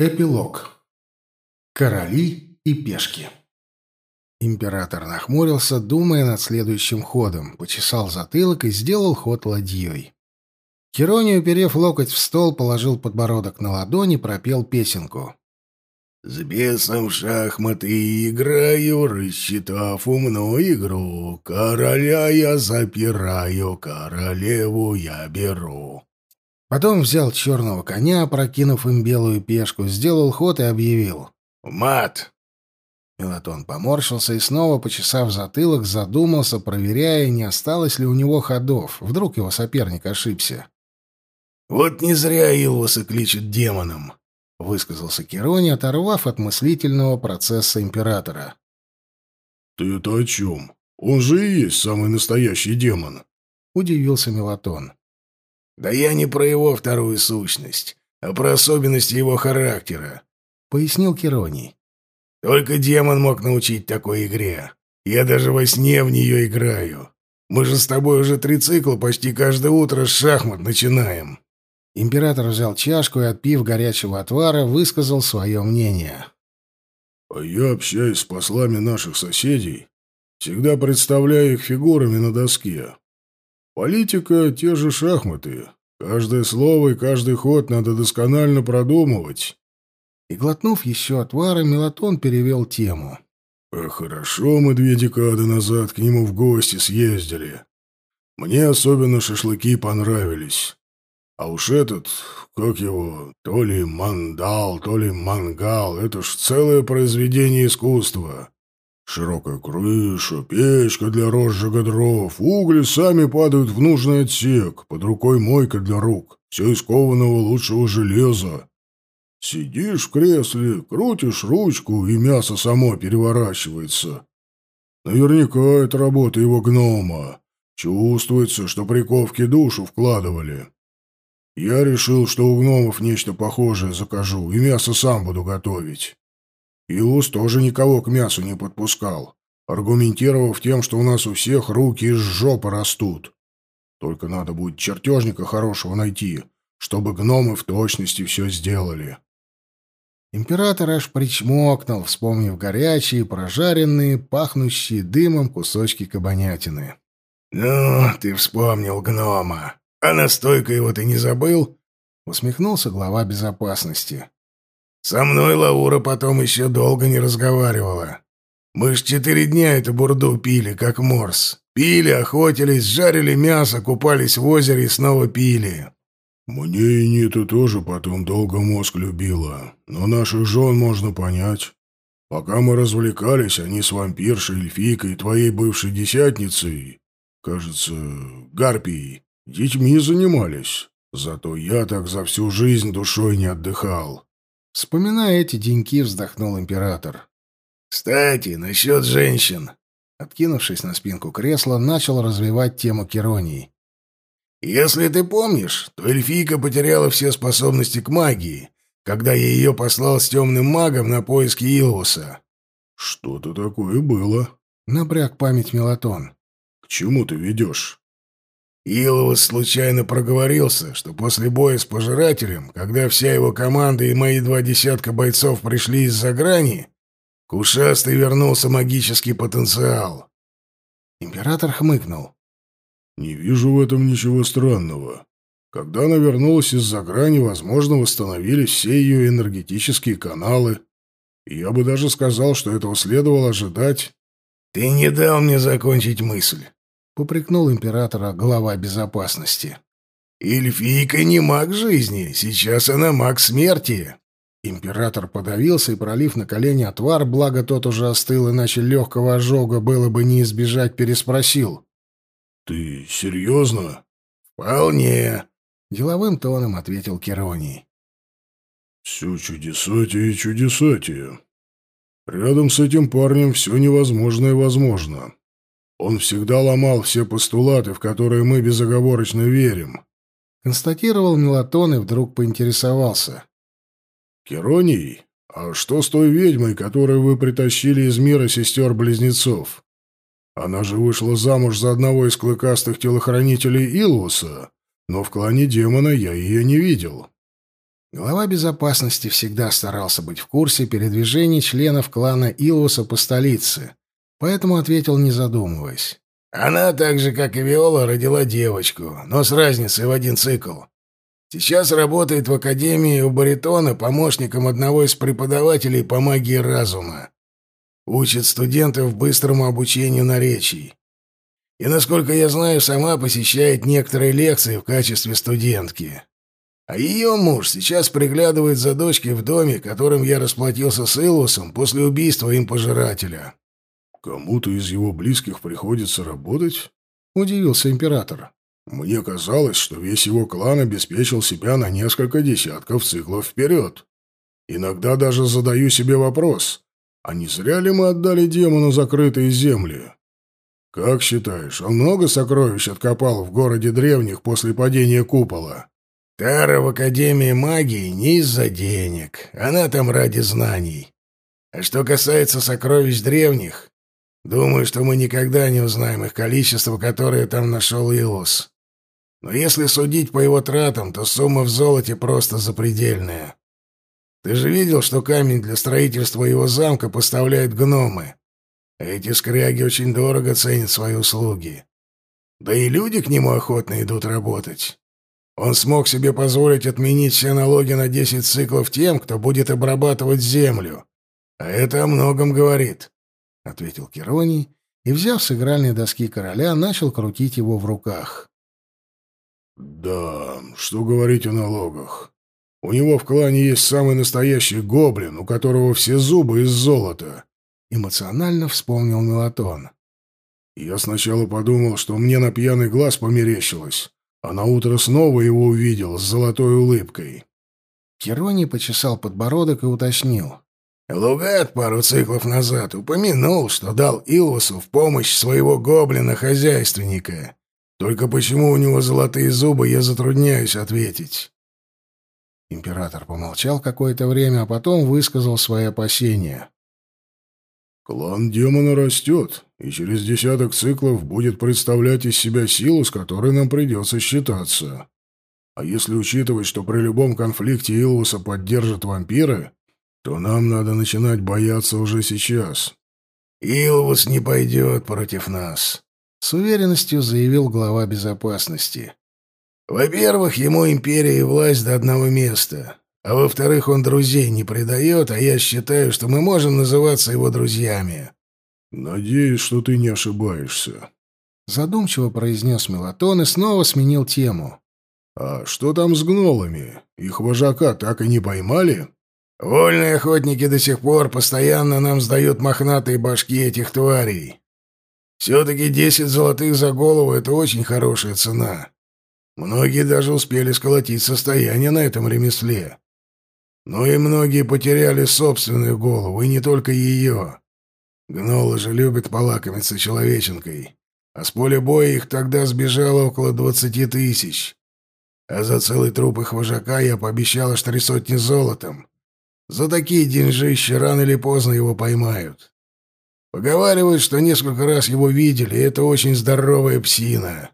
Эпилог. Короли и пешки. Император нахмурился, думая над следующим ходом, почесал затылок и сделал ход ладьей. Керони, уперев локоть в стол, положил подбородок на ладони, пропел песенку. «С бесом в шахматы играю, рассчитав умную игру. Короля я запираю, королеву я беру». Потом взял черного коня, прокинув им белую пешку, сделал ход и объявил. «Мат!» Мелатон поморщился и снова, почесав затылок, задумался, проверяя, не осталось ли у него ходов. Вдруг его соперник ошибся. «Вот не зря Илвуса кличут демоном», — высказался Керони, оторвав от мыслительного процесса императора. «Ты это о чем? Он же и есть самый настоящий демон», — удивился Мелатон. «Да я не про его вторую сущность, а про особенности его характера», — пояснил Кероний. «Только демон мог научить такой игре. Я даже во сне в нее играю. Мы же с тобой уже три цикла почти каждое утро с шахмат начинаем». Император взял чашку и, отпив горячего отвара, высказал свое мнение. «А я общаюсь с послами наших соседей, всегда представляю их фигурами на доске. Политика — те же шахматы. Каждое слово и каждый ход надо досконально продумывать. И, глотнув еще отвара, Мелатон перевел тему. А хорошо мы две декады назад к нему в гости съездили. Мне особенно шашлыки понравились. А уж этот, как его, то ли мандал, то ли мангал, это ж целое произведение искусства. Широкая крыша, печка для розжига дров, угли сами падают в нужный отсек, под рукой мойка для рук, все из кованого лучшего железа. Сидишь в кресле, крутишь ручку, и мясо само переворачивается. Наверняка это работа его гнома. Чувствуется, что приковки душу вкладывали. Я решил, что у гномов нечто похожее закажу, и мясо сам буду готовить. Илус тоже никого к мясу не подпускал, аргументировав тем, что у нас у всех руки из жопы растут. Только надо будет чертежника хорошего найти, чтобы гномы в точности все сделали. Император аж причмокнул, вспомнив горячие, прожаренные, пахнущие дымом кусочки кабанятины. «Ну, ты вспомнил гнома. А настойка его ты не забыл?» — усмехнулся глава безопасности. Со мной Лаура потом еще долго не разговаривала. Мы ж четыре дня эту бурду пили, как морс. Пили, охотились, жарили мясо, купались в озере и снова пили. Мне и Нита тоже потом долго мозг любила, но наших жен можно понять. Пока мы развлекались, они с вампиршей, эльфийкой, твоей бывшей десятницей, кажется, гарпией, детьми занимались. Зато я так за всю жизнь душой не отдыхал. Вспоминая эти деньки, вздохнул император. «Кстати, насчет женщин». Откинувшись на спинку кресла, начал развивать тему Керонии. «Если ты помнишь, то эльфийка потеряла все способности к магии, когда я ее послал с темным магом на поиски Илвуса». «Что-то такое было», — напряг память Мелатон. «К чему ты ведешь?» Иловус случайно проговорился, что после боя с пожирателем, когда вся его команда и мои два десятка бойцов пришли из-за грани, к ушастой вернулся магический потенциал. Император хмыкнул. «Не вижу в этом ничего странного. Когда она вернулась из-за грани, возможно, восстановились все ее энергетические каналы. И я бы даже сказал, что этого следовало ожидать». «Ты не дал мне закончить мысль попрекнул императора глава безопасности. «Эльфийка не маг жизни, сейчас она маг смерти». Император подавился и, пролив на колени отвар, благо тот уже остыл, иначе легкого ожога было бы не избежать, переспросил. «Ты серьезно?» «Вполне», — деловым тоном ответил Кероний. «Все чудесатие и чудесатие. Рядом с этим парнем все невозможное возможно. Он всегда ломал все постулаты, в которые мы безоговорочно верим. Констатировал Мелатон и вдруг поинтересовался. Кероний, а что с той ведьмой, которую вы притащили из мира сестер-близнецов? Она же вышла замуж за одного из клыкастых телохранителей Илвуса, но в клане демона я ее не видел. Глава безопасности всегда старался быть в курсе передвижений членов клана Илуса по столице, поэтому ответил, не задумываясь. «Она, так же, как и Виола, родила девочку, но с разницей в один цикл. Сейчас работает в Академии у Баритона помощником одного из преподавателей по магии разума. Учит студентов быстрому обучению наречий. И, насколько я знаю, сама посещает некоторые лекции в качестве студентки. А ее муж сейчас приглядывает за дочкой в доме, которым я расплатился с Илусом после убийства им пожирателя. «Кому-то из его близких приходится работать?» — удивился император. «Мне казалось, что весь его клан обеспечил себя на несколько десятков циклов вперед. Иногда даже задаю себе вопрос, а не зря ли мы отдали демону закрытые земли? Как считаешь, он много сокровищ откопал в городе древних после падения купола?» Тара в Академии магии не из-за денег. Она там ради знаний. А что касается сокровищ древних, думаю, что мы никогда не узнаем их количество, которое там нашел Илус. Но если судить по его тратам, то сумма в золоте просто запредельная. Ты же видел, что камень для строительства его замка поставляют гномы. А эти скряги очень дорого ценят свои услуги. Да и люди к нему охотно идут работать. Он смог себе позволить отменить все налоги на 10 циклов тем, кто будет обрабатывать землю. А это о многом говорит, — ответил Кероний и, взяв с игральной доски короля, начал крутить его в руках. «Да, что говорить о налогах. У него в клане есть самый настоящий гоблин, у которого все зубы из золота», — эмоционально вспомнил Мелатон. «Я сначала подумал, что мне на пьяный глаз померещилось» а на утро снова его увидел с золотой улыбкой. Керони почесал подбородок и уточнил. Лугат пару циклов назад упомянул, что дал Илусу в помощь своего гоблина-хозяйственника. Только почему у него золотые зубы, я затрудняюсь ответить. Император помолчал какое-то время, а потом высказал свои опасения. Клан демона растет, и через десяток циклов будет представлять из себя силу, с которой нам придется считаться. А если учитывать, что при любом конфликте Илвуса поддержат вампиры, то нам надо начинать бояться уже сейчас. «Илвус не пойдет против нас», — с уверенностью заявил глава безопасности. «Во-первых, ему империя и власть до одного места. А во-вторых, он друзей не предает, а я считаю, что мы можем называться его друзьями». «Надеюсь, что ты не ошибаешься», — задумчиво произнес Мелатон и снова сменил тему. «А что там с гнолами? Их вожака так и не поймали?» «Вольные охотники до сих пор постоянно нам сдают мохнатые башки этих тварей. Все-таки десять золотых за голову — это очень хорошая цена. Многие даже успели сколотить состояние на этом ремесле. Но и многие потеряли собственную голову, и не только ее. Гнолы же любят полакомиться человеченкой. А с поля боя их тогда сбежало около двадцати тысяч. А за целый труп их вожака я пообещал аж три сотни золотом. За такие деньжища рано или поздно его поймают. Поговаривают, что несколько раз его видели, и это очень здоровая псина.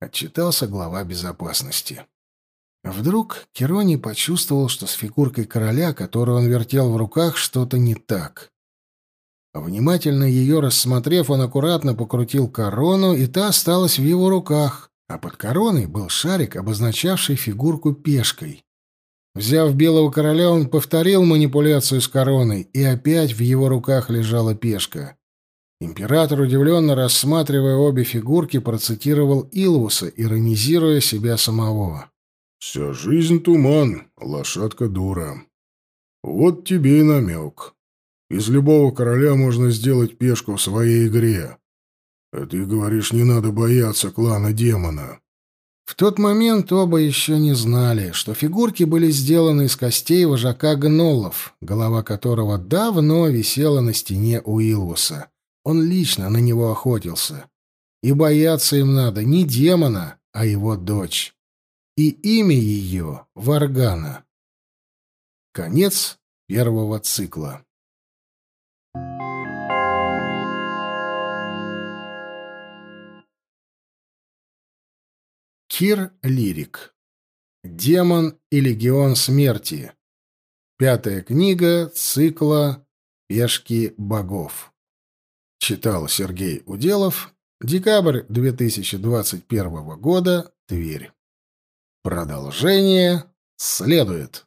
Отчитался глава безопасности. Вдруг Кероний почувствовал, что с фигуркой короля, которую он вертел в руках, что-то не так. Внимательно ее рассмотрев, он аккуратно покрутил корону, и та осталась в его руках, а под короной был шарик, обозначавший фигурку пешкой. Взяв белого короля, он повторил манипуляцию с короной, и опять в его руках лежала пешка. Император, удивленно рассматривая обе фигурки, процитировал Илвуса, иронизируя себя самого. «Вся жизнь туман, лошадка дура. Вот тебе и намек. Из любого короля можно сделать пешку в своей игре. А ты говоришь, не надо бояться клана демона». В тот момент оба еще не знали, что фигурки были сделаны из костей вожака гнолов, голова которого давно висела на стене у Илвуса. Он лично на него охотился. И бояться им надо не демона, а его дочь и имя ее — Варгана. Конец первого цикла. Кир Лирик Демон и легион смерти. Пятая книга цикла «Пешки богов». Читал Сергей Уделов. Декабрь 2021 года. Тверь. Продолжение следует.